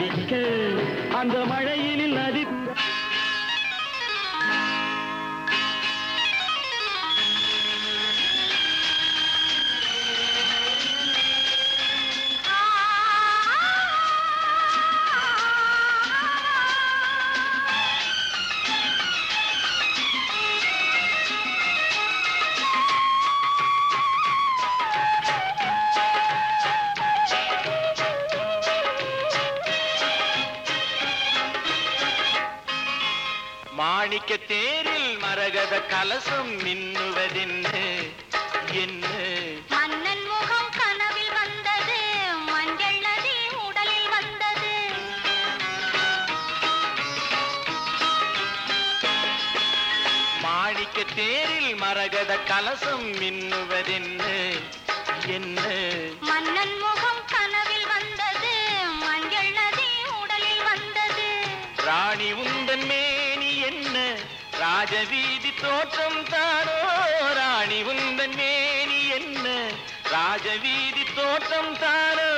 அடிக்க. அந்த மழையினில் நதி மாணிக்க தேரில் மரகத கலசம் மின்னுவதென்ன என்ன மன்னன் முகம் கனவில் வந்தது மஞ்சள் நதி உடலில் வந்தது. மாணிக்க தேரில் மரகத கலசம் மின்னுவதென்ன என்ன ராஜவீதி தோற்றம் தானோ? ராணி உந்தன் மேனி என்ன? ராஜவீதி தோற்றம் தானோ?